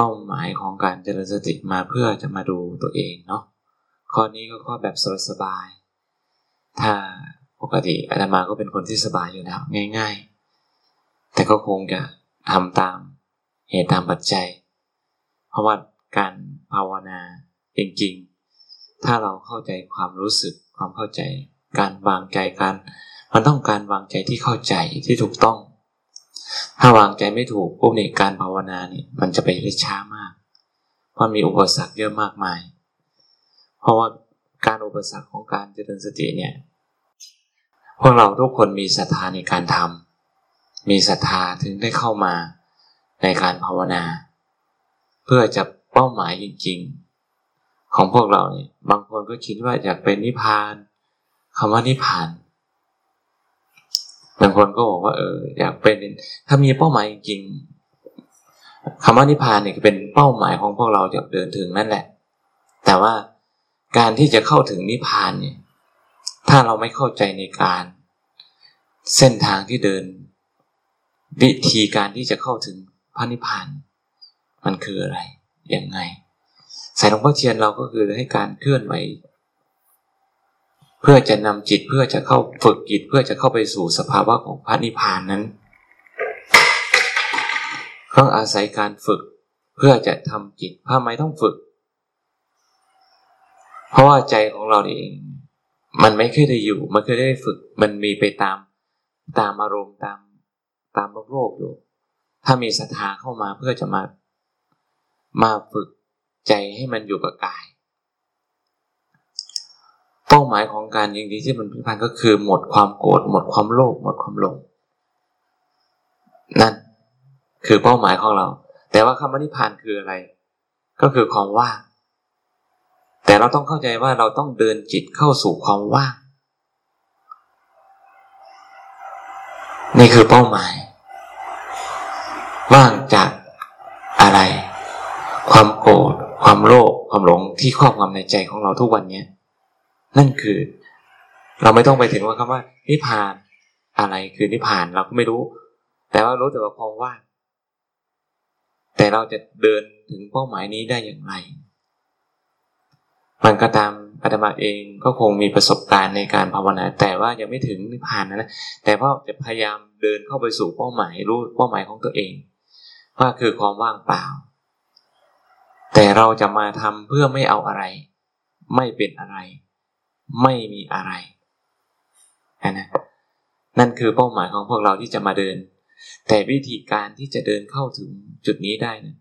เป้าหมายของการเจริญสติมาเพื่อจะมาดูตัวเองเนาะข้อนี้ก็ข้อแบบสบายๆถ้าปกติอาตมาก็เป็นคนที่สบายอยู่แล้วง่าย ๆ แต่ก็คงจะทำตามเหตุตามปัจจัย เพราะว่าการภาวนาจริงๆ ถ้าเราเข้าใจความรู้สึกความเข้าใจ การวางใจการมันต้องการวางใจที่เข้าใจที่ถูกต้อง ถ้าวางใจไม่ถูกปุ๊บนี่การภาวนาเนี่ยมันจะไปได้ช้ามาก เพราะมีอุปสรรคเยอะมากมาย เพราะว่าการอุปสรรคของการเจริญสติเนี่ยพวกเราทุกคนมีศรัทธาในการทำมีศรัทธาถึงได้เข้ามาในการภาวนา เพื่อจะเป้าหมายจริง ๆ ของพวกเราเนี่ยบางคนก็คิดว่าอยากเป็นนิพพานคำว่านิพพาน บางคนก็บอกว่าเอออยากเป็นถ้ามีเป้าหมายจริงคำว่านิพพานเนี่ยเป็นเป้าหมายของพวกเราจะเดินถึงนั่นแหละ แต่ว่าการที่จะเข้าถึงนิพพานเนี่ย ถ้าเราไม่เข้าใจในการ เส้นทางที่เดิน วิธีการที่จะเข้าถึงพระนิพพาน มันคืออะไรยังไงสายหลวงพ่อเทียนเราก็คือให้การเคลื่อนไหว เพื่อจะนำจิตเพื่อจะเข้าฝึกจิตเพื่อจะเข้าไปสู่สภาวะของพระนิพพานนั้นต้องอาศัยการฝึกเพื่อจะทำจิตทำไมต้องฝึก เพราะว่าใจของเราเอง มันไม่เคยได้อยู่ มันเคยได้ฝึก มันมีไปตามตามอารมณ์ตามตามโลกโลกอยู่ ถ้ามีศรัทธาเข้ามาเพื่อจะมามาฝึกใจให้มันอยู่กับกาย เป้าหมายของการยิงดีที่มันพิพันธ์ก็คือ หมดความโกรธหมดความโลภหมดความหลงนั่นคือเป้าหมายของเรา แต่ว่าคำว่านิพพานคืออะไร ก็คือความว่างแต่เราต้องเข้าใจว่าเราต้องเดินจิตเข้าสู่ความว่างนี่คือเป้าหมาย ว่างจากอะไร ความโกรธความโลภความหลงที่ครอบงำในใจของเราทุกวันนี้ นั่นคือ เราไม่ต้องไปถึงว่าคำว่า นิพพานอะไรคือนิพพานเราก็ไม่รู้ แต่ว่ารู้แต่ว่าความว่างแต่เราจะเดินถึงเป้าหมายนี้ได้อย่างไร มันก็ตามอาตมาเองก็คงมีประสบการณ์ในการภาวนา แต่ว่ายังไม่ถึงนิพพานนะนะแต่ว่าจะพยายามเดินเข้าไปสู่เป้าหมายรู้เป้าหมายของตัวเองว่าคือความว่างเปล่า แต่เราจะมาทำเพื่อไม่เอาอะไร ไม่เป็นอะไร ไม่มีอะไรนะนั่นคือเป้าหมายของพวกเราที่จะมาเดิน แต่วิธีการที่จะเดินเข้าถึงจุดนี้ได้นะ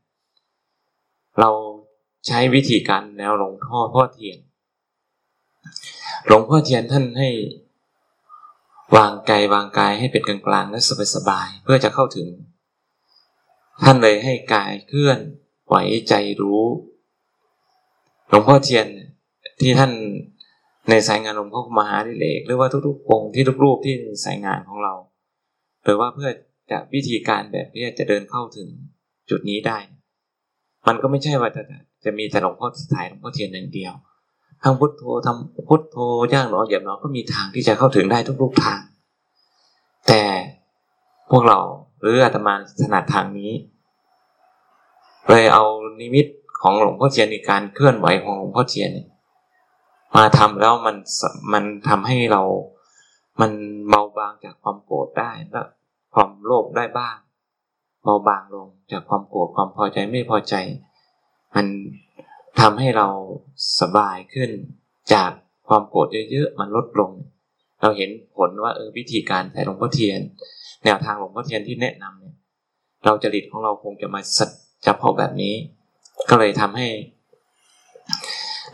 เราใช้วิธีการแนวหลวงพ่อพ่อเทียน หลวงพ่อเทียนท่านให้วางกายวางกายให้เป็นกลางๆและสบายๆเพื่อจะเข้าถึง ท่านเลยให้กายเคลื่อนไหวใจรู้ หลวงพ่อเทียนที่ท่าน ในสายงานหลวงพ่อมหาดิเลกหรือว่าทุกๆองค์ที่ทุกรูปที่สายงานของเราหรือว่าเพื่อจะวิธีการแบบนี้จะเดินเข้าถึงจุดนี้ได้ มันก็ไม่ใช่ว่าจะจะมีแต่หลวงพ่อถ่ายหลวงพ่อเทียนอย่างเดียวทั้งพุทโธทำพุทโธย่างหนอเหยียบหนอก็มีทางที่จะเข้าถึงได้ทุกๆทาง แต่พวกเราหรืออาตมาถนัดทางนี้ เลยเอานิมิตของหลวงพ่อเทียนในการเคลื่อนไหวของหลวงพ่อเทียนเนี่ย มาทำแล้วมันมันทำให้เรา มันเบาบางจากความโกรธได้และความโลภได้บ้าง เบาบางลงจากความโกรธความพอใจไม่พอใจ มันทำให้เราสบายขึ้นจากความโกรธเยอะๆมันลดลง เราเห็นผลว่าเออวิธีการแต่หลวงพ่อเทียน แนวทางหลวงพ่อเทียนที่แนะนำเนี่ยเราจริตของเราคงจะมาสัจจะพอแบบนี้ ก็เลยทำให้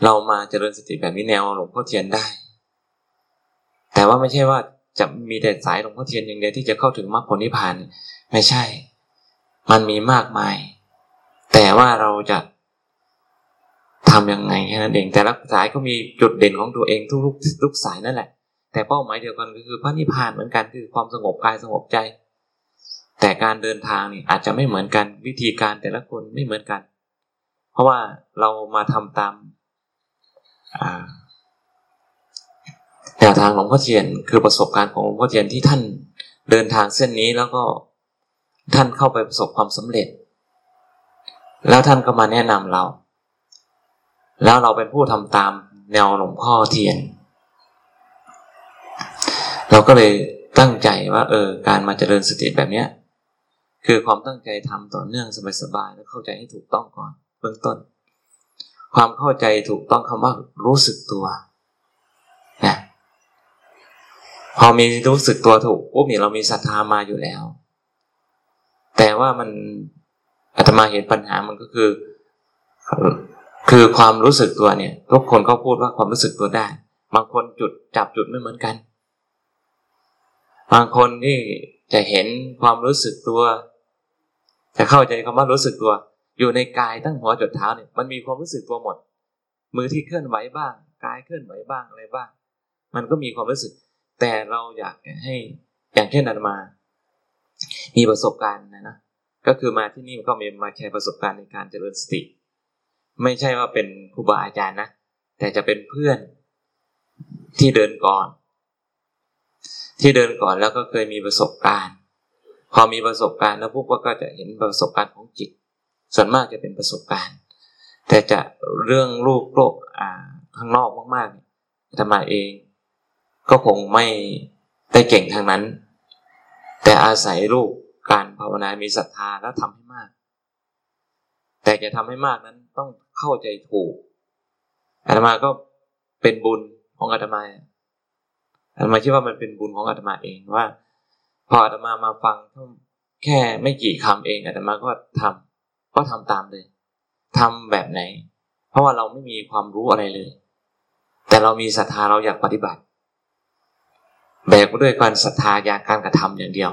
เรามาเจริญสติแบบนี้แนวหลวงพ่อเทียนได้ แต่ว่าไม่ใช่ว่าจะมีแต่สายหลวงพ่อเทียนอย่างเดียวที่จะเข้าถึงมรรคผลนิพพานไม่ใช่ มันมีมากมาย แต่ว่าเราจะทํำยังไงแค่นั้นเอง แต่ละสายก็มีจุดเด่นของตัวเองทุกๆทุกสายนั่นแหละ แต่เป้าหมายเดียวกันก็คือพระนิพพานเหมือนกันคือความสงบกายสงบใจ แต่การเดินทางนี่อาจจะไม่เหมือนกันวิธีการแต่ละคนไม่เหมือนกัน เพราะว่าเรามาทำตาม แนวทางหลวงพ่อเทียนคือประสบการณ์ของหลวงพ่อเทียนที่ท่านเดินทางเส้นนี้แล้วก็ท่านเข้าไปประสบความสำเร็จ แล้วท่านก็มาแนะนำเรา แล้วเราเป็นผู้ทำตามแนวหลวงพ่อเทียน เราก็เลยตั้งใจว่า เออ การมาเจริญสติแบบเนี้ย คือความตั้งใจทำต่อเนื่องสบายๆแล้วเข้าใจให้ถูกต้องก่อน เบื้องต้น ความเข้าใจถูกต้องคำว่ารู้สึกตัวนะพอมีรู้สึกตัวถูกปุ๊บเนี่ยเรามีศรัทธามาอยู่แล้ว แต่ว่ามันอาตมาเห็นปัญหามันก็คือ คือความรู้สึกตัวเนี่ย ทุกคนก็พูดว่าความรู้สึกตัวได้ บางคนจุดจับจุดไม่เหมือนกัน บางคนที่จะเห็นความรู้สึกตัว จะเข้าใจคำว่ารู้สึกตัว อยู่ในกายตั้งหัวจดเท้าเนี่ยมันมีความรู้สึกตัวหมด มือที่เคลื่อนไหวบ้างกายเคลื่อนไหวบ้างอะไรบ้าง มันก็มีความรู้สึก แต่เราอยากให้อย่างเช่นอาตมา มีประสบการณ์นะนะก็คือมาที่นี่ก็มีมาแชร์ประสบการณ์ในการเจริญสติ ไม่ใช่ว่าเป็นครูบาอาจารย์นะแต่จะเป็นเพื่อนที่เดินก่อน ที่เดินก่อนแล้วก็เคยมีประสบการณ์ พอมีประสบการณ์แล้วพวกก็จะเห็นประสบการณ์ของจิต ส่วนมากจะเป็นประสบการณ์ แต่จะเรื่องลูกโลกอ่าข้างนอกมากๆธรรมาเอง ก็คงไม่ได้เก่งทางนั้น แต่อาศัยลูกการภาวนา มีศรัทธาแล้วทำให้มาก แต่จะทำให้มากนั้นต้องเข้าใจถูกอาตมาก็เป็นบุญของอาตมาอาตมาคิดว่ามันเป็นบุญของอาตมาเองว่า พออาตมามาฟังแค่ไม่กี่คำเองอาตมาก็ทำ ก็ทำตามเลยทำแบบไหน เพราะว่าเราไม่มีความรู้อะไรเลย แต่เรามีศรัทธาเราอยากปฏิบัติ แบกด้วยการศรัทธาอยากการกระทำอย่างเดียว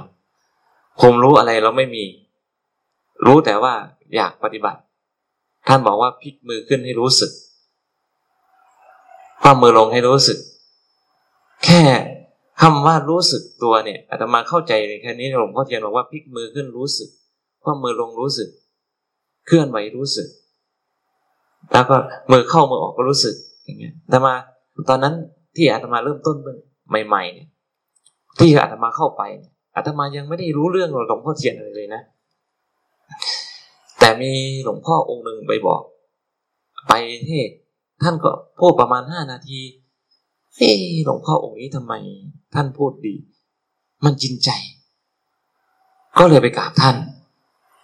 ผมรู้อะไรเราไม่มี รู้แต่ว่าอยากปฏิบัติ ท่านบอกว่าพลิกมือขึ้นให้รู้สึกความมือลงให้รู้สึก แค่คำว่ารู้สึกตัวเนี่ยอาตมาเข้าใจในแค่นี้หลวงพ่อเทียนบอกว่าพลิกมือขึ้นรู้สึกความมือลงรู้สึก เคลื่อนไหวรู้สึก แล้วก็มือเข้ามือออกก็รู้สึกอย่างเงี้ยแต่มาตอนนั้นที่อาตมาเริ่มต้นใหม่ๆเนี่ยที่อาตมาเข้าไปอาตมายังไม่ได้รู้เรื่องหลวงพ่อเทียนอะไรเลยนะ แต่มีหลวงพ่อองค์หนึ่งไปบอก ไปเทศท่านก็พูดประมาณห้านาทีเฮ้หลวงพ่อองค์นี้ทำไม ท่านพูดดี มันจินใจ ก็เลยไปกราบท่าน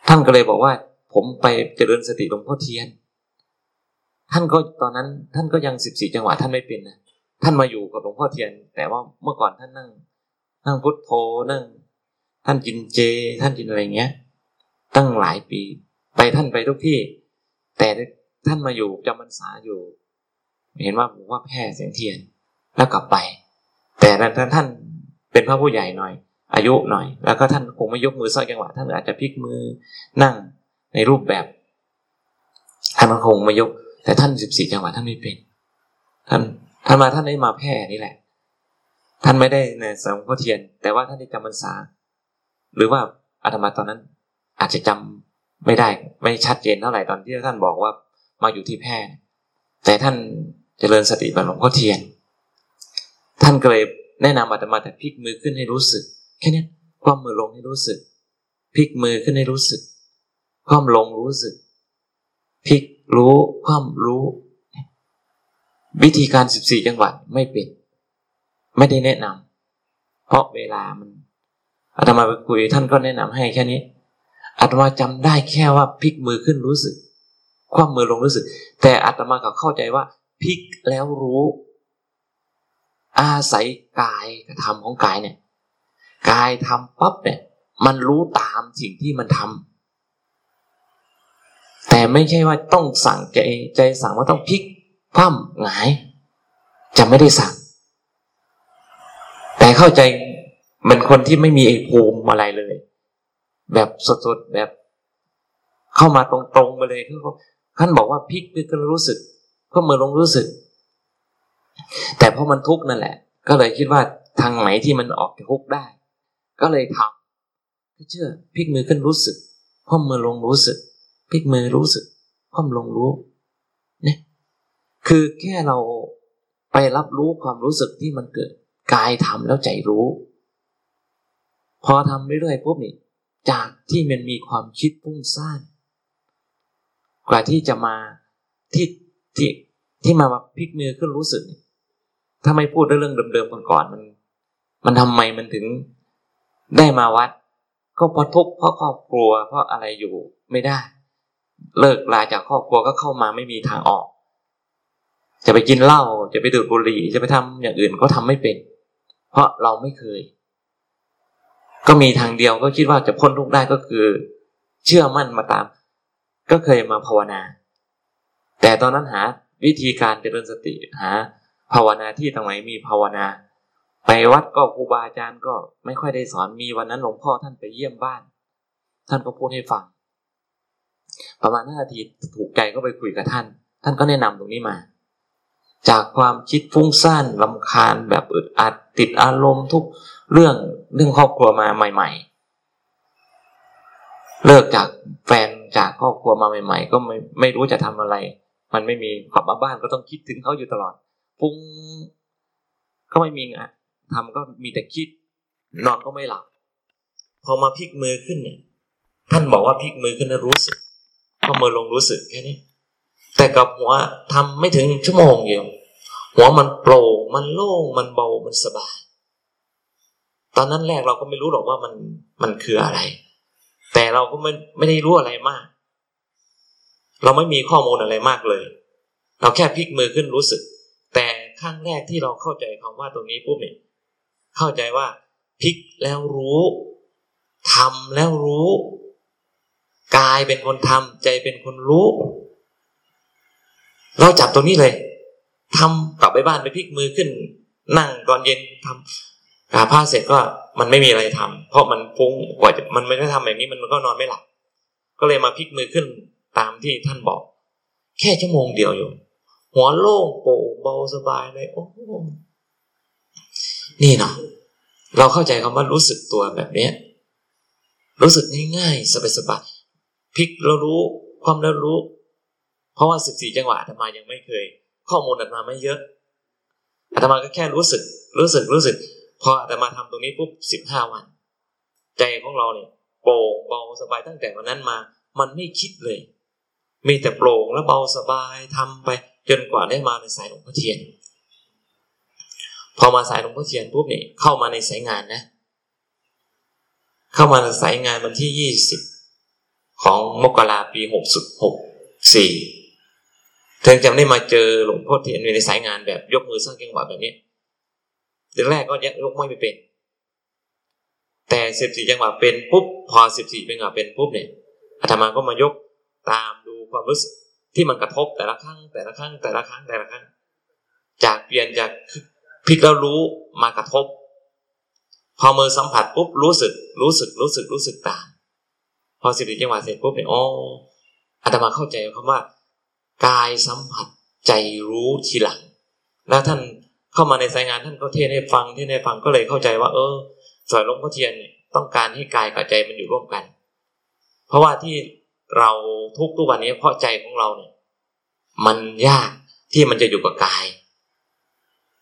ท่านก็เลยบอกว่า ผมไปเจริญสติหลวงพ่อเทียน ท่านก็ตอนนั้น ท่านก็ยังสิบสี่จังหวะท่านไม่เป็นนะท่านมาอยู่กับหลวงพ่อเทียน แต่ว่าเมื่อก่อนท่านนั่ง นั่งพุทโธนั่ง ท่านกินเจ ท่านกินอะไรเงี้ย ตั้งหลายปี ไปท่านไปทุกที่ แต่ท่านมาอยู่จำพรรษาอยู่ เห็นว่าผมว่าแพร่เสียงเทียนแล้วกลับไป แต่ท่านท่านเป็นพระผู้ใหญ่หน่อย อายุหน่อย แล้วก็ท่านคงไม่ยกมือสักจังหวะท่านอาจจะพลิกมือนั่ง ในรูปแบบท่านคงม่ยก แต่ท่านสิบสี่จังหวะท่านไม่เป็นท่านท่านมาท่านได้มาแพร่นี่แหละ ท่านไม่ได้ในสังฆเทียน แต่ว่าท่านได้จำพรรษา หรือว่าอาตมาตอนนั้น อาจจะจำไม่ได้ไม่ชัดเจนเท่าไหร่ตอนที่ท่านบอกว่ามาอยู่ที่แพร่แต่ท่านเจริญสติแบบหลวงพ่อเทียน ท่านก็เลยแนะนำอาตมาแต่พลิกมือขึ้นให้รู้สึก แค่นี้ความมือลงให้รู้สึกพลิกมือขึ้นให้รู้สึก ความลงรู้สึกพลิกรู้ความรู้ วิธีการสิบสี่จังหวัดไม่เป็น ไม่ได้แนะนำเพราะเวลามันอาตมาไปคุยท่านก็แนะนำให้แค่นี้อาตมาจำได้แค่ว่าพลิกมือขึ้นรู้สึก คว่ำมือลงรู้สึก แต่อาตมาก็เข้าใจว่าพลิกแล้วรู้ อาศัยกายกระทำของกายเนี่ย กายทำปั๊บเนี่ย มันรู้ตามสิ่งที่มันทำ แต่ไม่ใช่ว่าต้องสั่งใจใจสั่งว่าต้องพลิกคว่ำหงาย จะไม่ได้สั่ง แต่เข้าใจมันคนที่ไม่มีไอ้ภูมิอะไรเลย แบบสดๆแบบ เข้ามาตรงๆมาเลยคือท่านบอกว่าพลิกคือก็รู้สึกก็มือลงรู้สึก แต่เพราะมันทุกข์นั่นแหละ ก็เลยคิดว่าทางไหนที่มันออกจากทุกข์ได้ ก็เลยทำก็เชื่อพลิกมือขึ้นรู้สึกพ่อมือลงรู้สึก พลิกมือรู้สึกพ่อมลงรู้เนี่ยคือแค่เราไปรับรู้ความรู้สึกที่มันเกิดกายทำแล้วใจรู้ พอทำเรื่อยๆปุ๊บนี่จากที่มันมีความคิดพุ่งสร้าง กว่าที่จะมาที่ที่ที่มาพลิกมือขึ้นรู้สึก ถ้าไม่พูดเรื่องเดิมๆก่อนๆมัน มันทำไมมันถึงได้มาวัด ก็เพราะทุกข์เพราะครอบครัวเพราะอะไรอยู่ไม่ได้ เลิกลาจากครอบครัวก็เข้ามาไม่มีทางออก จะไปกินเหล้าจะไปดื่มบุหรี่จะไปทำอย่างอื่นก็ทำไม่เป็น เพราะเราไม่เคย ก็มีทางเดียวก็คิดว่าจะพ้นทุกข์ได้ก็คือ เชื่อมั่นมาตาม ก็เคยมาภาวนา แต่ตอนนั้นหาวิธีการเจริญสติหา ภาวนาที่ตรงไหนมีภาวนา ไปวัดก็ครูบาอาจารย์ก็ไม่ค่อยได้สอนมีวันนั้นหลวงพ่อท่านไปเยี่ยมบ้าน ท่านก็พูดให้ฟัง ประมาณห้านาทีถูกใจก็ไปคุยกับท่าน ท่านก็แนะนำตรงนี้มา จากความคิดฟุ้งซ่านลำคาญแบบอึดอัดติดอารมณ์ทุกเรื่องเรื่องครอบครัวมาใหม่ ๆ เลิกจากแฟนจากครอบครัวมาใหม่ ๆ ก็ไม่ไม่รู้จะทำอะไร มันไม่มีกลับมาบ้านก็ต้องคิดถึงเขาอยู่ตลอดฟุ้งก็ไม่มีงานทำก็มีแต่คิด นอนก็ไม่หลับ พอมาพลิกมือขึ้นเนี่ยท่านบอกว่าพลิกมือขึ้นแล้วรู้สึก พอมือลงรู้สึกแค่นี้ แต่กับหัวทำไม่ถึงชั่วโมงเดียวหัวมันโปร่งมันโล่งมันเบามันสบาย ตอนนั้นแรกเราก็ไม่รู้หรอกว่ามันมันคืออะไร แต่เราก็ไม่ไม่ได้รู้อะไรมาก เราไม่มีข้อมูลอะไรมากเลย เราแค่พลิกมือขึ้นรู้สึก แต่ครั้งแรกที่เราเข้าใจคำว่าตรงนี้ปุ๊บเนี่ยเข้าใจว่าพลิกแล้วรู้ทำแล้วรู้ กายเป็นคนทำใจเป็นคนรู้ เราจับตรงนี้เลยทำกลับไปบ้านไปพลิกมือขึ้น นั่งตอนเย็นทำกาผ้าเสร็จก็มันไม่มีอะไรทำเพราะมันฟุ้งกว่าจะมันไม่ได้ทำแบบนี้มันก็นอนไม่หลับก็เลยมาพลิกมือขึ้นตามที่ท่านบอก แค่ชั่วโมงเดียวอยู่ หัวโล่งโปร่งเบาสบายเลยโอ้นี่เนาะเราเข้าใจคำว่ารู้สึกตัวแบบเนี้ย รู้สึกง่ายๆสบายๆ พลิกเรารู้ ความเรารู้ เพราะว่าสิบสี่จังหวะอาตมายังไม่เคย ข้อมูลอาตมาไม่เยอะอาตมาก็แค่รู้สึก รู้สึกรู้สึก พออาตมาทำตรงนี้ปุ๊บสิบห้าวัน ใจของเราเนี่ยโปร่งเบาสบายตั้งแต่วันนั้นมา มันไม่คิดเลย มีแต่โปร่งและเบาสบายทำไป จนกว่าได้มาในสายหลวงพ่อเทียน พอมาสายหลวงพ่อเทียนปุ๊บเนี่ยเข้ามาในสายงานนะ เข้ามาในสายงานวันที่ยี่สิบ ของมกราปีหกสุดหกสี่ถึงจะได้มาเจอหลวงพ่อเทียนในสายงานแบบยกมือสร้างจังหวะแบบนี้ทีแรกก็ยังยกไม่เป็น แต่สิบสี่จังหวะเป็นปุ๊บพอสิบสี่จังหวะเป็นปุ๊บเนี่ยอาตมาก็มายกตามดูความรู้สึกที่มันกระทบแต่ละครั้งแต่ละครั้งแต่ละครั้งแต่ละครั้ง จากเปลี่ยนจากพลิกแล้วรู้มากระทบ พอมือสัมผัสปุ๊บรู้สึกรู้สึกรู้สึกรู้สึกตาม พอสิบสี่จังหวะเสร็จปุ๊บเนี่ยอ๋ออาตมาเข้าใจคำว่า กายสัมผัสใจรู้ทีหลัง แล้วท่านเข้ามาในสายงานท่านก็เทศให้ฟังเทศให้ฟังก็เลยเข้าใจว่า เออสอยลวงพ่อเทียนเนี่ยต้องการให้กายกับใจมันอยู่ร่วมกัน เพราะว่าที่เราทุกทุกวันนี้เพราะใจของเราเนี่ย มันยากที่มันจะอยู่กับกาย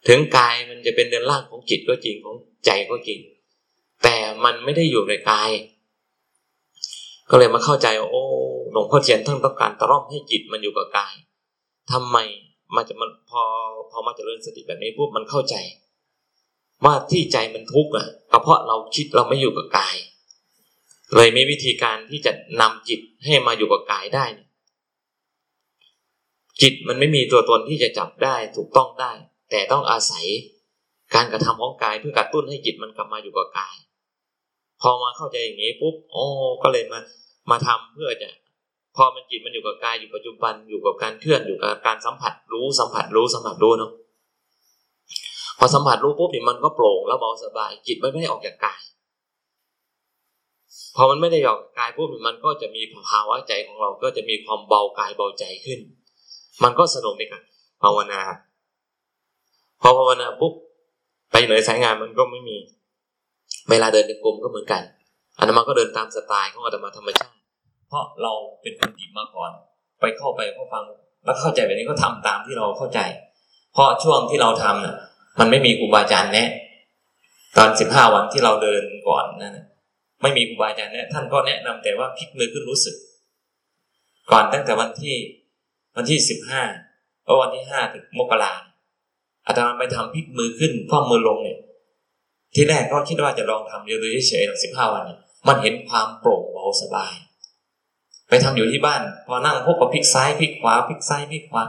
ถึงกายมันจะเป็นเดินล่างของจิตก็จริงของใจก็จริง แต่มันไม่ได้อยู่ในกาย ก็เลยมาเข้าใจโอ้หลวงพ่อเทียนท่านต้องการตร่อมให้จิตมันอยู่กับกายทำไมมันจะมันพอพอมาเจริญสติแบบนี้ปุ๊บมันเข้าใจ ว่าที่ใจมันทุกข์อะก็เพราะเราคิดเราไม่อยู่กับกาย เลยมีวิธีการที่จะนำจิตให้มาอยู่กับกายได้ จิตมันไม่มีตัวตนที่จะจับได้ถูกต้องได้ แต่ต้องอาศัยการกระทำของกายเพื่อกระตุ้นให้จิตมันกลับมาอยู่กับกาย พอมาเข้าใจอย่างนี้ปุ๊บโอ้ก็เลยมามาทำเพื่อจะพอมันจิตมันอยู่กับกายอยู่ปัจจุบันอยู่กับการเคลื่อนอยู่กับการสัมผัสรู้สัมผัสรู้สัมผัสรู้เนาะพอสัมผัสรู้ปุ๊บนี่มันก็โปร่งแล้วเบาสบาย จิตมันไม่ได้ออกจากกาย พอมันไม่ได้ออกจากกายปุ๊บมันก็จะมีภาวะใจของเราก็จะมีความเบากายเบาใจขึ้น มันก็สนุกในการภาวนา พอภาวนาปุ๊บไปเหนือสายงานมันก็ไม่มี เวลาเดินในกลมก็เหมือนกันอาตมาก็เดินตามสไตล์ของอาตมาธรรมชาติ เพราะเราเป็นคนหยิบมาก่อน ไปเข้าไปก็ฟังแล้วเข้าใจแบบนี้ก็ทำตามที่เราเข้าใจ เพราะช่วงที่เราทำน่ะ มันไม่มีครูบาอาจารย์แนะ ตอนสิบห้าวันที่เราเดินก่อนนั่นไม่มีครูบาอาจารย์แนะ ท่านก็แนะนำแต่ว่าพลิกมือขึ้นรู้สึก ก่อนตั้งแต่วันที่วันที่สิบห้าเพราวันที่ห้าถึงมกราอาตมาไปทำพลิกมือขึ้นคว่ำมือลงเนี่ย ที่แรกก็คิดว่าจะลองทำอยู่โดยเฉยๆสิบห้าวันเนี่ยมันเห็นความโปร่งเบาสบาย ไปทำอยู่ที่บ้าน พอนั่งพวกก็พลิกซ้ายพลิกขวาพลิกซ้ายพลิกขวา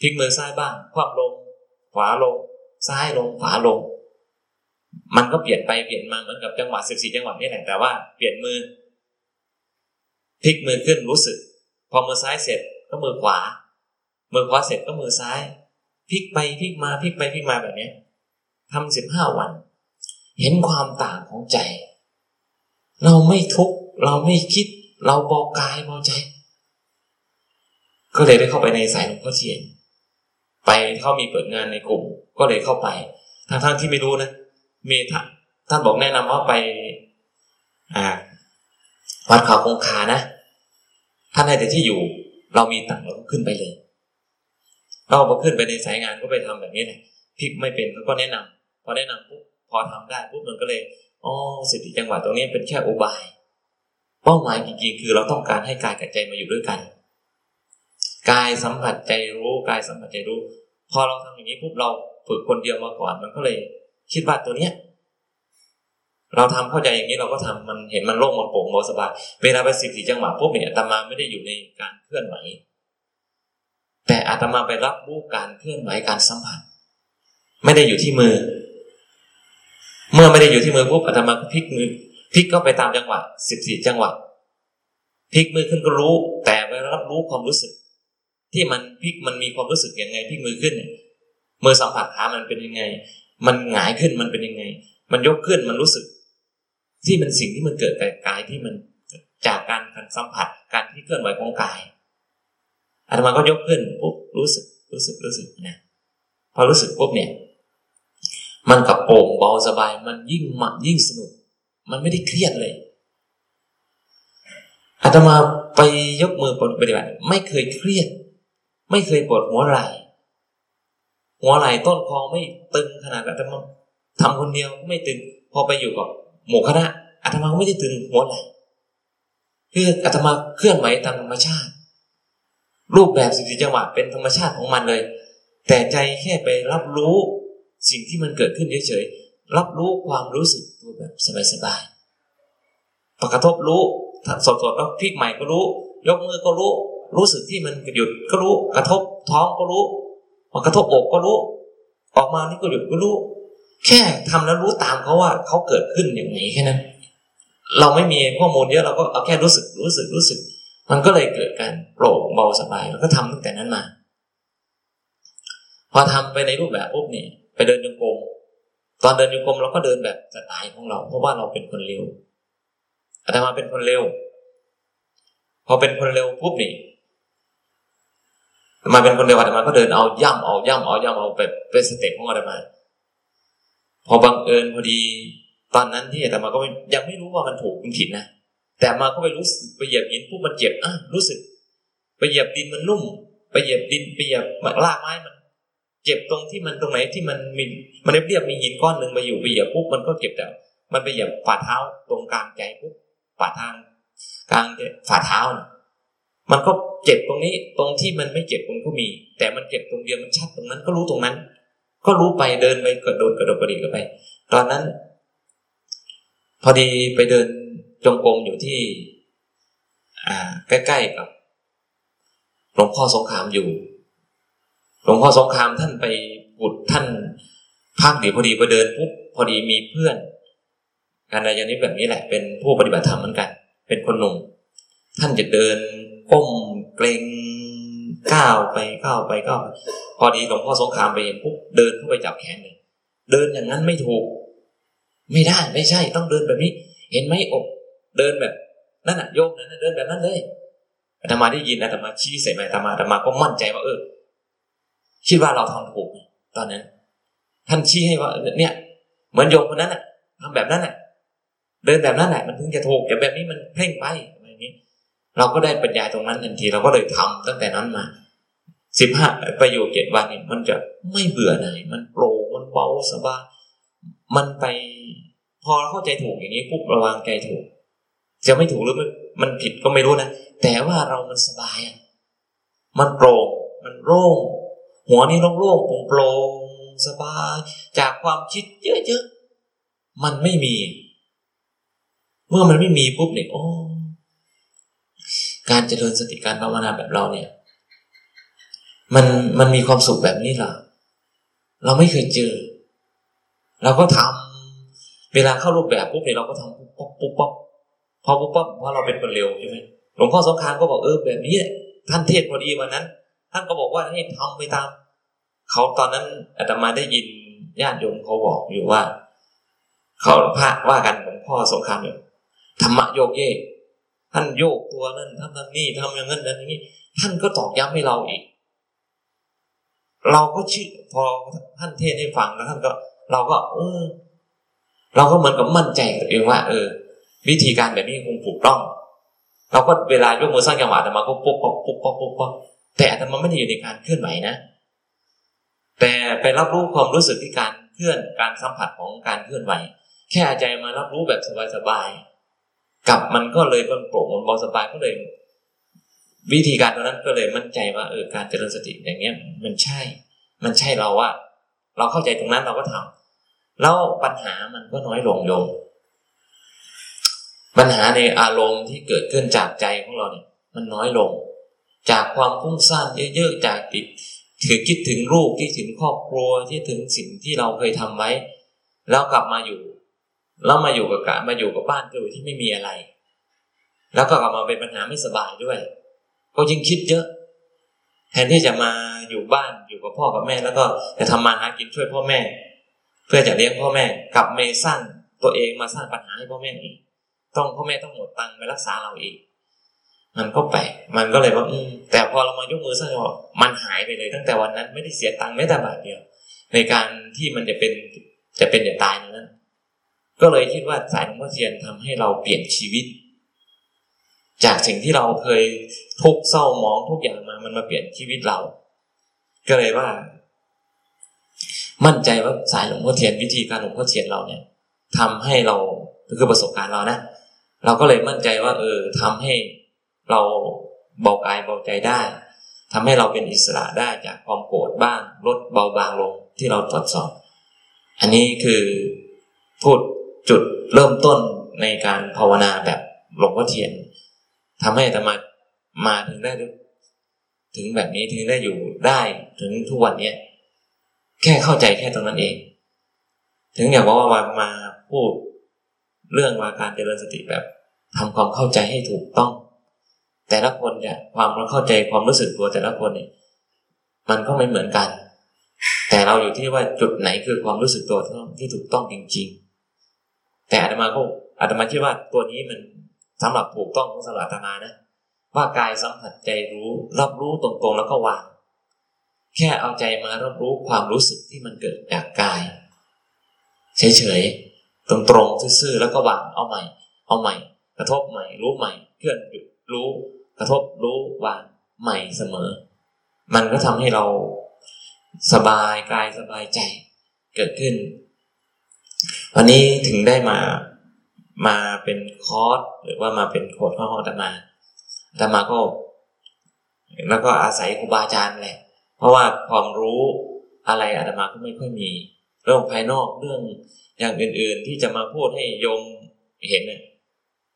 พลิกมือซ้ายบ้างคว่ำลง ขวาลง ซ้ายลงขวาลง มันก็เปลี่ยนไปเปลี่ยนมาเหมือนกับจังหวะสิบสี่จังหวะนี่แหละแต่ว่าเปลี่ยนมือพลิกมือขึ้นรู้สึก พอมือซ้ายเสร็จก็มือขวา มือขวาเสร็จก็มือซ้ายพลิกไปพลิกมาพลิกไปพลิกมาแบบนี้ทำสิบห้าวัน เห็นความต่างของใจ เราไม่ทุกข์เราไม่คิด เราเบากายเบาใจ ก็เลยได้เข้าไปในสายหลวงพ่อเทียน ไปเขามีเปิดงานในกลุ่ม ก็เลยเข้าไปทั้งท่านที่ไม่รู้นะมีท่านท่านบอกแนะนำว่าไป อ่า วัดเขาคงคานะท่านให้แต่ที่อยู่ เรามีตังเราก็ขึ้นไปเลย เราพอขึ้นไปในสายงานก็ไปทำแบบนี้แหละพลิกไม่เป็นเขาก็แนะนำพอแนะนำปุ๊บ อทำได้ปุ๊บมันก็เลยอ๋อสิทธิจังหวะตรงนี้เป็นแค่อุบาย เป้าหมายจริงๆ คือเราต้องการให้กายกับใจมาอยู่ด้วยกัน กายสัมผัสใจรู้กายสัมผัสใจรู้ พอเราทำอย่างนี้ปุ๊บเราฝึกคนเดียวมาก่อนมันก็เลย คิดว่าตัวเนี้ย เราทำเข้าใจอย่างนี้เราก็ทำมันเห็นมันโล่งมันโปร่งโมสบายเวลาไปสิบสี่จังหวะปุ๊บเนี่ยตาตมาไม่ได้อยู่ในการเคลื่อนไหวแต่อาตมาไปรับรู้การเคลื่อนไหวการสัมผัส ไม่ได้อยู่ที่มือ เมื่อไม่ได้อยู่ที่มือปุ๊บอาตมาพลิกมือพลิกก็ไปตามจังหวะสิบสี่จังหวะพลิกมือขึ้นก็รู้ แต่ไปรับรู้ความรู้สึก ที่มันพลิกมันมีความรู้สึกยังไงพลิกมือขึ้นมือสัมผัสขามันเป็นยังไง มันหงายขึ้นมันเป็นยังไง มันยกขึ้นมันรู้สึก ที่มันสิ่งที่มันเกิดกับกายที่มันจากการการสัมผัสการที่เคลื่อนไหวของกายอาตมาก็ยกขึ้นปุ๊บรู้สึกรู้สึกรู้สึกนะพอรู้สึกปุ๊บเนี่ย มันกับโป่งเบาสบาย มันยิ่งมันยิ่งสนุก มันไม่ได้เครียดเลยอาตมาไปยกมือปฏิบัติไม่เคยเครียด ไม่เคยปวดหัวไหล่หัวไหล่ต้นคอไม่ตึงขนาดอาตมาทำคนเดียวไม่ตึง พอไปอยู่กับหมู่คณะอาตมาไม่ได้ตึงหัวไหล่คืออาตมาเคลื่อนไหวตามธรรมชาติ รูปแบบสิบสี่จังหวะเป็นธรรมชาติของมันเลย แต่ใจแค่ไปรับรู้ สิ่งที่มันเกิดขึ้นเฉยๆรับรู้ความรู้สึกตัวแบบสบายๆพอกระทบรู้สดๆแล้วพลิกใหม่ก็รู้ ยกมือก็รู้ รู้สึกที่มันหยุดก็รู้ กระทบท้องก็รู้พอกระทบอกก็รู้ ออกมานี่ก็หยุดก็รู้ แค่ทำแล้วรู้ตามเขาว่าเขาเกิดขึ้นอย่างไหนแค่นั้น เราไม่มีข้อมูลเยอะเราก็เอาแค่รู้สึกรู้สึกรู้สึก มันก็เลยเกิดการโปร่งเบาสบายแล้วก็ทำตั้งแต่นั้นมา พอทำไปในรูปแบบปุ๊บเนี่ย ไปเดินโยกรมตอนเดินโยกรมเราก็เดินแบบสไตล์ของเรา เพราะว่าเราเป็นคนเร็วอาตมาเป็นคนเร็ว พอเป็นคนเร็วปุ๊บนี่มาเป็นคนเร็วอาตมาก็เดินเอาย่ำเอาย่ำเอาย่ำเอาแบบเป็นสเต็ปของอาตมาพอบังเอิญพอดี ตอนนั้นที่อาตมาก็ยังไม่รู้ว่ามันถูกมันผิดนะแต่มาก็ไปรู้สึกไปเหยียบหินปุ๊บมันเจ็บอะรู้สึก ไปเหยียบดินมันนุ่ม ไปเหยียบดินไปเหยียบลากไม้มัน เจ็บตรงที่มันตรงไหนที่มันมีมันเรียบมีหินก้อนหนึ่งมาอยู่ไปเหยียบปุ๊บมันก็เจ็บแต่มันไปเหยียบฝ่าเท้าตรงกลางใจปุ๊บฝ่าทางกลางฝ่าเท้านะมันก็เจ็บตรงนี้ตรงที่มันไม่เจ็บมันก็มี แต่มันเจ็บตรงเดียวมันชัดตรงนั้นก็รู้ตรงนั้น ก็รู้ไปเดินไปกระโดดกระโดดกระดิกไป ตอนนั้น พอดีไปเดินจงกรมอยู่ที่ อ่า ใกล้ๆกับหลวงพ่อสงครามอยู่ หลวงพ่อสงครามท่านไปบุตรท่านภาคดีพอดีไปเดินปุ๊บพอดีมีเพื่อนการใดอย่านี้แบบนี้แหละ เป็นผู้ปฏิบัติธรรมเหมือนกัน เป็นคนหนุ่ม ท่านจะเดินก้มเกรงก้าวไปก้าวไปก้าวพอดีหลวงพ่อสงครามไปเห็นปุ๊บเดินเข้าไปจับแขนเลยเดินอย่างนั้นไม่ถูก ไม่ได้ไม่ใช่ ต้องเดินแบบนี้ เห็นไหมอกเดินแบบนั่นน่ะโยมนั่นเดินแบบนั้นเลยอาตมาได้ยินอาตมาชี้ใส่ไม้อาตมาอาตมาก็มั่นใจว่าเออ คิดว่าเราทำถูกตอนนั้น ท่านชี้ให้ว่าเนี่ย เหมือนโยมคนนั้นน่ะทำแบบนั้นน่ะ เดินแบบนั้นแหละมันถึงจะถูกแต่แบบนี้มันเพ่งไปอะไรอย่างนี้ เราก็ได้ปัญญาตรงนั้นทันที เราก็เลยทำตั้งแต่นั้นมาสิบห้าประโยคเจ็ดวันเนี่ยมันจะไม่เบื่อไหนมันโปร่งมันเบาสบายมันไปพอเราเข้าใจถูกอย่างนี้ปุ๊บระวังใจถูก จะไม่ถูกหรือมันมันผิดก็ไม่รู้นะแต่ว่าเรามันสบายอะมันโปร่งมันโล่ง หัวนี่โล่งๆโปร่งๆสบาย จากความคิดเยอะๆมันไม่มี เมื่อมันไม่มีปุ๊บเนี่ยโอ้การเจริญสติการภาวนาแบบเราเนี่ย มันมันมีความสุขแบบนี้เหรอเราไม่เคยเจอ เราก็ทำเวลาเข้ารูปแบบปุ๊บเนี่ยเราก็ทำปุ๊บปั๊บปุ๊บปั๊บพอปุ๊บปั๊บเพราะเราเป็นคนเร็วใช่ไหมหลวงพ่อสงครามก็บอกเออแบบนี้ท่านเทศพอดีวันนั้น ท่านก็บอกว่าให้ทำไปตามเขาตอนนั้นอาตมาได้ยินญาติโยมเขาบอกอยู่ว่า เขาพระว่ากันหลวงพ่อสงครามอยู่ธรรมะโยกเยกท่านโยกตัวนั่นท่านทำนี่ทำอย่างนั้นอย่างนี้ ท่านก็ตอกย้ำให้เราอีก เราก็ชื่อพอท่านเทศให้ฟังแล้วท่านก็ เราก็ เออ เราก็เหมือนกับมั่นใจตัวเองว่า เออ วิธีการแบบนี้คงถูกต้อง เราก็เวลายกมือสร้างจังหวะแต่มาก็ปุ๊บปุ๊บปุ๊บปุ๊บปุ๊บปุ๊บ แต่แต่มันไม่ได้อยู่ในการเคลื่อนไหวนะ แต่ไปรับรู้ความรู้สึกที่การเคลื่อนการสัมผัสของการเคลื่อนไหว แค่ใจมารับรู้แบบสบายๆกับมันก็เลยมันโปร่งมันเบาสบายก็เลย วิธีการตรงนั้นก็เลยมั่นใจว่าเออการเจริญสติอย่างเงี้ย มันใช่ มันใช่เราว่า เราเข้าใจตรงนั้นเราก็ทำแล้วปัญหามันก็น้อยลงโยมปัญหาในอารมณ์ที่เกิดขึ้นจากใจของเราเนี่ย มันน้อยลง จากความฟุ้งซ่านเยอะๆจากติดถือคิดถึงลูกที่ถึงครอบครัวที่ถึงสิ่งที่เราเคยทำไว้ แล้วกลับมาอยู่ แล้วมาอยู่กับกะมาอยู่กับบ้านโดยที่ไม่มีอะไร แล้วก็กลับมาเป็นปัญหาไม่สบายด้วย ก็ยิ่งคิดเยอะ แทนที่จะมาอยู่บ้านอยู่กับพ่อกับแม่ แล้วก็จะทำมาหากินช่วยพ่อแม่ เพื่อจะเลี้ยงพ่อแม่กลับเมสร้างตัวเองมาสร้างปัญหาให้พ่อแม่อีกต้องพ่อแม่ต้องหมดตังค์ไปรักษาเราอีก มันก็แปลกมันก็เลยว่าแต่พอเรามายกมือสร้างมันหายไปเลย ตั้งแต่วันนั้นไม่ได้เสียตังค์แม้แต่บาทเดียว ในการที่มันจะเป็นจะเป็นจะตายนั้น ก็เลยคิดว่าสายหลวงพ่อเทียนทำให้เราเปลี่ยนชีวิต จากสิ่งที่เราเคยทุกเศร้ามองทุกอย่างมามันมาเปลี่ยนชีวิตเรา ก็เลยว่า มั่นใจว่าสายหลวงพ่อเทียนวิธีการหลวงพ่อเทียนเราเนี่ยทำให้เราคือประสบการณ์เรานะเราก็เลยมั่นใจว่า เออทำให้ เราเบากายเบาใจได้ทำให้เราเป็นอิสระได้จากความโกรธบ้างลดเบาบางลงที่เราตรวจสอบ อันนี้คือพูดจุดเริ่มต้นในการภาวนาแบบหลวงพ่อเทียนทำให้ธรรมามาถึงได้ถึงแบบนี้ถึงได้อยู่ได้ถึงทุกวันเนี้ยแค่เข้าใจแค่ตรงนั้นเอง ถึงอย่ากว่ามามาพูดเรื่องว่าการเจริญสติแบบทำความเข้าใจให้ถูกต้อง แต่ละคนเนี่ย ความเข้าใจความรู้สึกตัวแต่ละคนเนี่ย มันก็ไม่เหมือนกัน แต่เราอยู่ที่ว่าจุดไหนคือความรู้สึกตัวที่ถูกต้องจริง ๆ แต่อาตมาก็อาตมาคิดว่าตัวนี้มันสำหรับถูกต้องของสำหรับอาตมานะว่ากายสัมผัสใจรู้ รับรู้ตรงๆแล้วก็วาง แค่เอาใจมารับรู้ความรู้สึกที่มันเกิดจากกายเฉยๆตรงๆซื่อๆแล้วก็วางเอาใหม่ เอาใหม่ กระทบใหม่ รู้ใหม่ เคลื่อนหยุดรู้ กระทบรู้วางใหม่เสมอ มันก็ทำให้เราสบายกายสบายใจเกิดขึ้น วันนี้ถึงได้มามาเป็นคอร์สหรือว่ามาเป็นโค้ดข้อห้องธรรมาธรรมาก็ แล้วก็อาศัยครูบาอาจารย์แหละ เพราะว่าความรู้อะไรอาตมาก็ไม่ค่อยมี เรื่องภายนอกเรื่องอย่างอื่น ๆ ที่จะมาพูดให้โยมเห็นเนี่ย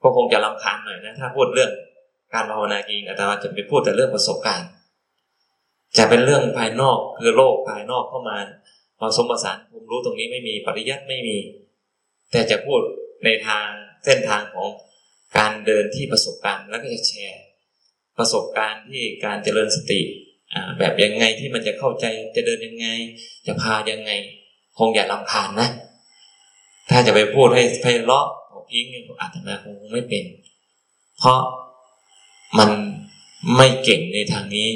ก็คงจะลำคาญหน่อยนะ ถ้าพูดเรื่อง การภาวนาจริงอาจารย์จะไปพูดแต่เรื่องประสบการณ์ จะเป็นเรื่องภายนอกคือโลกภายนอกเข้ามาผสมผสานผมรู้ตรงนี้ไม่มีปริยัติไม่มี แต่จะพูดในทางเส้นทางของการเดินที่ประสบการณ์แล้วก็จะแชร์ ประสบการณ์ที่การเจริญสติแบบยังไงที่มันจะเข้าใจจะเดินยังไง จะพายังไง คงอย่าลำคาญนะ ถ้าจะไปพูดให้ไพเราะพิงอาตมาคงไม่เป็น เพราะ มันไม่เก่งในทางนี้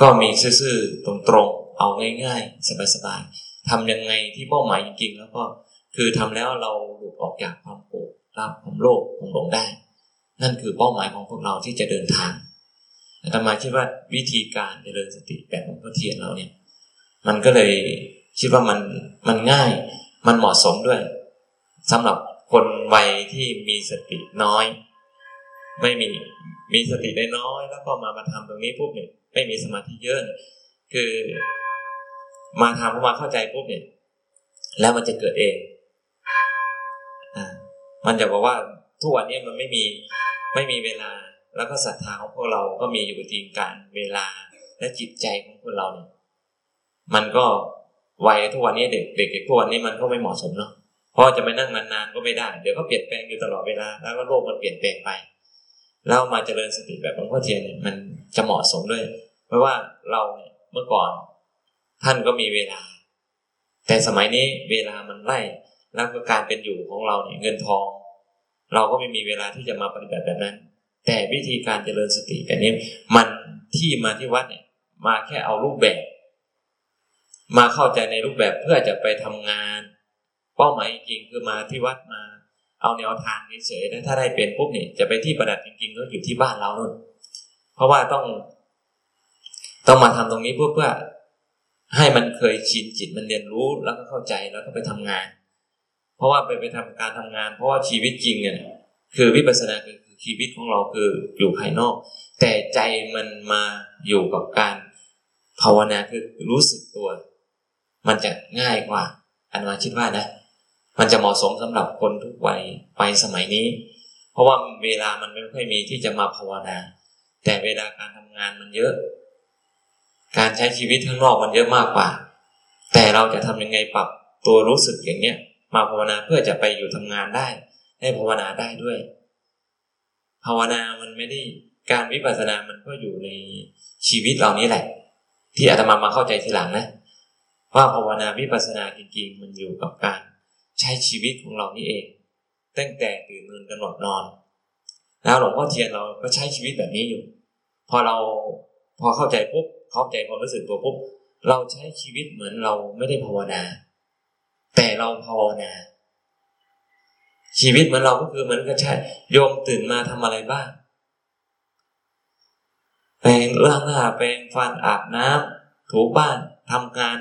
ก็มีซื่อๆตรงๆ เอาง่ายๆ สบายๆทำยังไงที่เป้าหมายจริงๆ แล้วก็คือทำแล้วเราหลุดออกจากความโกรธรับความโลภความหลงได้ นั่นคือเป้าหมายของพวกเราที่จะเดินทางอาตมาคิดว่าวิธีการเจริญสติแบบของพระเทียนเราเนี่ย มันก็เลยคิดว่ามันมันง่ายมันเหมาะสมด้วยสำหรับคนวัยที่มีสติน้อย ไม่มี มีสติได้น้อย แล้วก็มามาทำตรงนี้ปุ๊บเนี่ยไม่มีสมาธิเยอะยคือ มาทำมาเข้าใจปุ๊บเนี่ย แล้วมันจะเกิดเองอ่ามันจะบอกว่าทุกวันนี้มันไม่มีไม่มีเวลา แล้วก็ศรัทธาของพวกเราก็มีอยู่จริงการเวลาและจิตใจของพวกเราเนี่ย มันก็วัยทุกวันนี้เด็กเด็กทุกวันนี้มันก็ไม่เหมาะสมเนาะเพราะจะไปนั่งนานๆก็ไม่ได้ เดี๋ยวก็เปลี่ยนแปลงอยู่ตลอดเวลาแล้วก็โลกมันเปลี่ยนแปลงไป แล้วมาเจริญสติแบบหลวงพ่อเทียนเนี่ยมันจะเหมาะสมด้วย เพราะว่าเราเนี่ยเมื่อก่อนท่านก็มีเวลา แต่สมัยนี้เวลามันไล่แล้วก็การเป็นอยู่ของเราเนี่ยเงินทอง เราก็ไม่มีเวลาที่จะมาปฏิบัติแบบนั้น แต่วิธีการเจริญสติแบบนี้ มันที่มาที่วัดเนี่ย มาแค่เอารูปแบบ มาเข้าใจในรูปแบบเพื่อจะไปทำงาน เป้าหมายจริงคือมาที่วัดมา เอาแนวทางเฉยๆถ้าได้เป็นปุ๊บเนี่ยจะไปที่ประดับจริงๆก็อยู่ที่บ้านเรานู่นเพราะว่าต้อง ต้องมาทำตรงนี้เพื่อเพื่อ ให้มันเคยชินจิตมันเรียนรู้แล้วก็เข้าใจแล้วก็ไปทำงาน เพราะว่าไปไปทำการทำงาน เพราะว่าชีวิตจริงเนี่ยคือวิปัสสนาคือชีวิตของเราคืออยู่ภายนอก แต่ใจมันมาอยู่กับการภาวนาคือรู้สึกตัว มันจะง่ายกว่า อันมาคิดว่านะ มันจะเหมาะสมสำหรับคนทุกวัยไปสมัยนี้ เพราะว่าเวลามันไม่ค่อยมีที่จะมาภาวนา แต่เวลาการทำงานมันเยอะ การใช้ชีวิตข้างนอกมันเยอะมากกว่า แต่เราจะทำยังไงปรับตัวรู้สึกอย่างเนี้ยมาภาวนาเพื่อจะไปอยู่ทำงานได้ได้ภาวนาได้ด้วย ภาวนามันไม่ได้การวิปัสสนามันก็อยู่ในชีวิตเรานี้แหละ ที่อาตมามาเข้าใจทีหลังนะ ว่าภาวนาวิปัสสนาจริงๆ มันอยู่กับการ ใช้ชีวิตของเรานี่เอง ตั้งแต่ตื่นนอนกันหลับนอนแล้วหลวงพ่อเทียนเราก็ใช้ชีวิตแบบนี้อยู่ พอเราพอเข้าใจปุ๊บเข้าใจความรู้สึกตัวปุ๊บเราใช้ชีวิตเหมือนเราไม่ได้ภาวนา แต่เราภาวนา ชีวิตเหมือนเราก็คือเหมือนกับใช่โยมตื่นมาทำอะไรบ้าง แปรงล้างหน้าแปรงฟันอาบน้ำถูบ้านทำงาน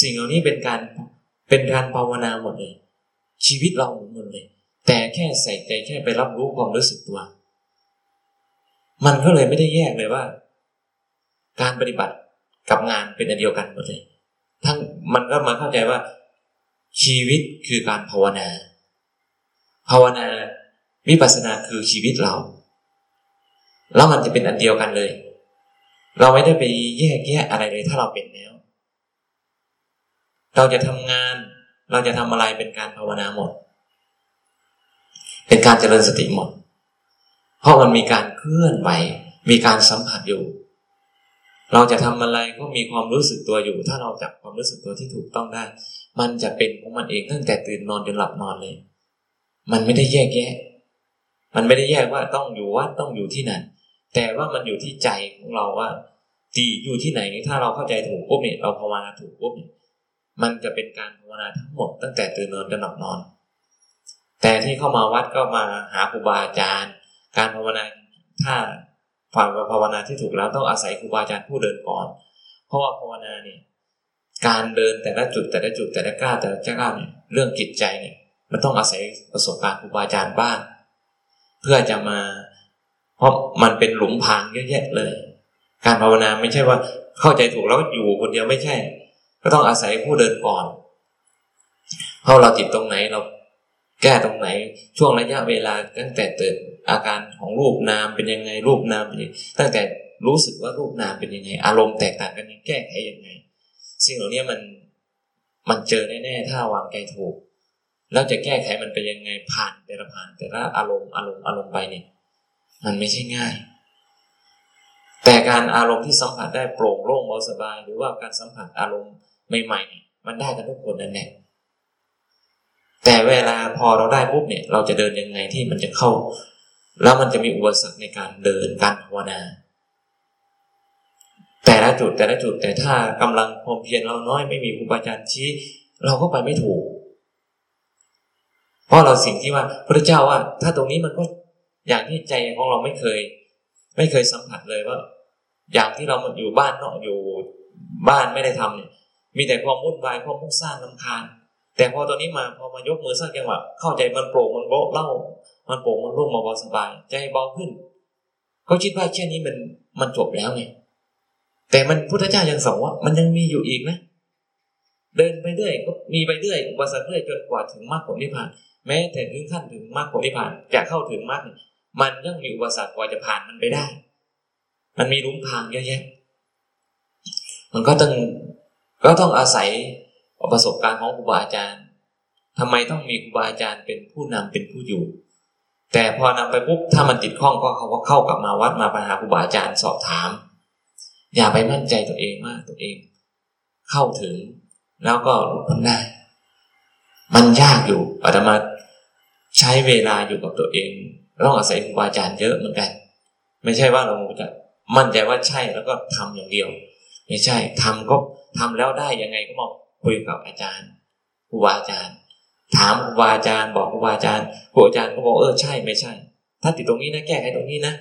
สิ่งเหล่านี้เป็นการ เป็นการภาวนาหมดเลย ชีวิตเราหมดเลย แต่แค่ใส่ใจแค่ไปรับรู้ความรู้สึกตัว มันก็เลยไม่ได้แยกเลยว่า การปฏิบัติกับงานเป็นอันเดียวกันหมดเลย ทั้งมันก็มาเข้าใจว่า ชีวิตคือการภาวนา ภาวนาวิปัสสนาคือชีวิตเรา แล้วมันจะเป็นอันเดียวกันเลย เราไม่ได้ไปแยกแยะอะไรเลยถ้าเราเป็นแล้ว เราจะทำงาน เราจะทำอะไรเป็นการภาวนาหมด เป็นการเจริญสติหมด เพราะมันมีการเคลื่อนไหว มีการสัมผัสอยู่ เราจะทำอะไรก็มีความรู้สึกตัวอยู่ ถ้าเราจับความรู้สึกตัวที่ถูกต้องได้ มันจะเป็นของมันเองตั้งแต่ตื่นนอนจนหลับนอนเลย มันไม่ได้แยกแยะ มันไม่ได้แยกว่าต้องอยู่วัดต้องอยู่ที่ไหนแต่ว่ามันอยู่ที่ใจของเราว่าจีอยู่ที่ไหนถ้าเราเข้าใจถูกปุ๊บเนี่ยเราภาวนาถูกปุ๊บเนี่ย มันจะเป็นการภาวนาทั้งหมดตั้งแต่ตื่นนอนจนหลับนอน แต่ที่เข้ามาวัดก็มาหาครูบาอาจารย์ การภาวนาถ้าฝ่ายภาวนาที่ถูกแล้วต้องอาศัยครูบาอาจารย์ผู้เดินก่อน เพราะว่าภาวนาเนี่ยการเดินแต่ละจุดแต่ละจุดแต่ละก้าวแต่ละก้าวเนี่ยเรื่องจิตใจเนี่ยมันต้องอาศัยประสบการณ์ครูบาอาจารย์บ้าง เพื่อจะมา เพราะมันเป็นหลุมพรางเยอะแยะเลย การภาวนาไม่ใช่ว่าเข้าใจถูกแล้วอยู่คนเดียวไม่ใช่ ก็ต้องอาศัยผู้เดินก่อนเพราะเราติดตรงไหนเราแก้ตรงไหนช่วงระยะเวลาตั้งแต่เกิดอาการของรูปนามเป็นยังไงรูปนามเป็นยังตั้งแต่รู้สึกว่ารูปนามเป็นยังไง อารมณ์แตกต่างกันยังแก้ไขยังไง สิ่งเหล่านี้มันมันเจอแน่ๆถ้าวางใจถูก แล้วจะแก้ไขมันไปยังไงผ่านแต่ละผ่านแต่ละอารมณ์อารมณ์อารมณ์ไปเนี่ยมันไม่ใช่ง่าย แต่การอารมณ์ที่สัมผัสได้โปร่งโล่งเบาสบาย หรือว่าการสัมผัสอารมณ์ ใหม่ๆมันได้กันทุกคนนั่นแหละแต่เวลาพอเราได้ปุ๊บเนี่ย เราจะเดินยังไงที่มันจะเข้า แล้วมันจะมีอุปสรรคในการเดินการภาวนา แต่ละจุดแต่ละจุดแต่ถ้ากำลังความเพียรเราน้อยไม่มีครูบาอาจารย์ชี้ เราก็ไปไม่ถูก เพราะเราสิ่งที่ว่าพระเจ้าว่า ถ้าตรงนี้มันก็อย่างที่ใจของเราไม่เคย ไม่เคยสัมผัสเลยว่า อย่างที่เราอยู่บ้านเนาะอยู่บ้านไม่ได้ทำเนี่ย มีแต่ความวุ่นวายความมุ่งสร้างลำคาญ แต่พอตอนนี้มาพอมายกมือสร้างจังหวะเข้าใจมันโปร่งมันโบเล่า มันโปร่งมันร่มมาเบาสบาย ใจเบาขึ้นก็คิดว่าแค่นี้มันมันจบแล้วไงแต่มันพุทธเจ้ายังสอนว่ามันยังมีอยู่อีกนะ เดินไปเรื่อยก็มีไปเรื่อยอุปสรรคเรื่อยจนกว่าถึงมรรคผลนิพพาน แม้แต่ถึงขั้นถึงมรรคผลนิพพานจะเข้าถึงมรรคมันยังมีอุปสรรคกว่าจะผ่านมันไปได้ มันมีลุ้มพางเยอะแยะ มันก็ต้อง ก็ต้องอาศัยประสบการณ์ของครูบาอาจารย์ทำไมต้องมีครูบาอาจารย์เป็นผู้นำเป็นผู้อยู่ แต่พอนำไปปุ๊บถ้ามันติดข้องก็เขาก็เข้ากลับมาวัดมาไปหาครูบาอาจารย์สอบถาม อย่าไปมั่นใจตัวเองมากตัวเอง เข้าถึงแล้วก็หลุดพ้นได้ มันยากอยู่อาตมาใช้เวลาอยู่กับตัวเองต้องอาศัยครูบาอาจารย์เยอะเหมือนกัน ไม่ใช่ว่าเราจะมั่นใจว่าใช่แล้วก็ทำอย่างเดียว ไม่ใช่ทำก็ ทำแล้วได้ยังไงก็มาคุยกับอาจารย์ครูบาอาจารย์ ถามครูบาอาจารย์บอกครูบาอาจารย์ครูอาจารย์ก็บอกเออใช่ไม่ใช่ ถ้าติดตรงนี้นะแก้ไขตรงนี้นะ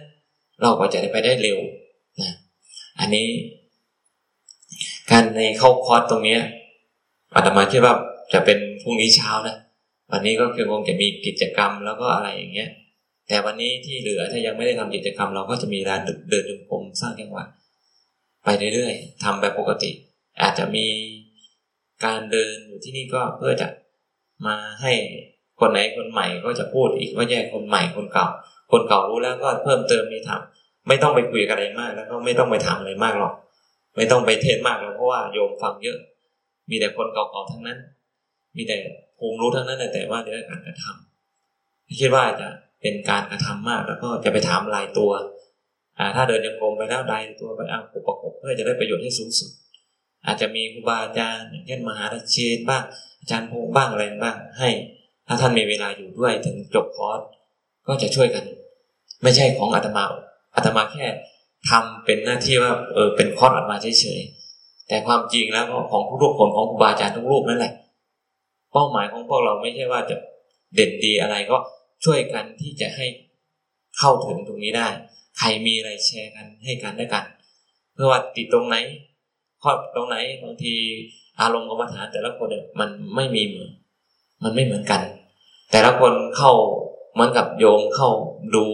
เราก็จะได้ไปได้เร็วนะอันนี้ การในเข้าคอร์สตรงเนี้ยอาตมาคิดว่าจะเป็นพรุ่งนี้เช้านะวันนี้ก็คือคงจะมีกิจกรรมแล้วก็อะไรอย่างเงี้ย แต่วันนี้ที่เหลือถ้ายังไม่ได้ทำกิจกรรม เราก็จะมีการเดินจงกรมสร้างจังหวะไปเรื่อยๆทำแบบปกติ อาจจะมีการเดินอยู่ที่นี่ก็เพื่อจะมาให้คนไหนคนใหม่ก็จะพูดอีกว่าแยกคนใหม่คนเก่า คนเก่ารู้แล้วก็เพิ่มเติมมีทำไม่ต้องไปคุยกันอะไรมาก แล้วก็ไม่ต้องไปถามอะไรมากหรอก ไม่ต้องไปเทศมากหรอกเพราะว่าโยมฟังเยอะ มีแต่คนเก่าๆทั้งนั้น มีแต่ภูมิรู้ทั้งนั้นแต่ว่าเรื่องการกระทำคิดว่าจะเป็นการกระทำมากแล้วก็จะไปถามลายตัวอ่าถ้าเดินยังกรมไปแล้วลายตัวไปเอาปุประกบเพื่อจะได้ประโยชน์ให้สูงสุด อาจจะมีครูบาอาจารย์อย่างเช่นมหาราเชนบ้างอาจารย์พงบ้างอะไรบ้างให้ ถ้าท่านมีเวลาอยู่ด้วยถึงจบคอร์สก็จะช่วยกัน ไม่ใช่ของอาตมาอาตมาแค่ทำเป็นหน้าที่ว่าเออเป็นคอร์สอาตมาเฉยๆแต่ความจริงแล้วของทุกๆคนของครูบาอาจารย์ทุกรูปนั่นแหละ เป้าหมายของพวกเราไม่ใช่ว่าจะเด่นดีอะไรก็ช่วยกันที่จะให้เข้าถึงตรงนี้ได้ ใครมีอะไรแชร์กันให้กันด้วยกัน เพื่อว่าติดตรงไหน ข้อตรงไหนบางทีอารมณ์กรรมฐานแต่ละคนเนี่ยมันไม่มีเหมือนมันไม่เหมือนกัน แต่ละคนเข้าเหมือนกับโยมเข้าดู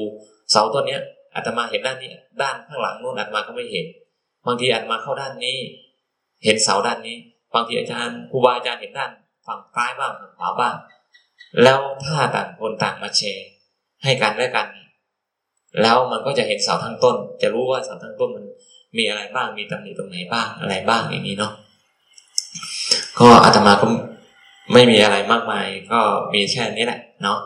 เสาต้นเนี้ยอาตมาเห็นด้านนี้ ด้านข้างหลังโน้นอาตมาก็ไม่เห็น บางทีอาตมาเข้าด้านนี้ เห็นเสาด้านนี้ บางทีอาจารย์ครูบาอาจารย์เห็นด้านฝั่งซ้ายบ้างฝั่งขวาบ้าง แล้วถ้าต่างคนต่างมาแชร์ให้กันและกัน แล้วมันก็จะเห็นเสาทั้งต้น จะรู้ว่าเสาทั้งต้นมัน มีอะไรบ้างมีตำหนิตรงไหนบ้างอะไรบ้างอย่างนี้เนาะก็อาตมาก็ไม่มีอะไรมากมาย ก็มีแค่นี้แหละเนาะ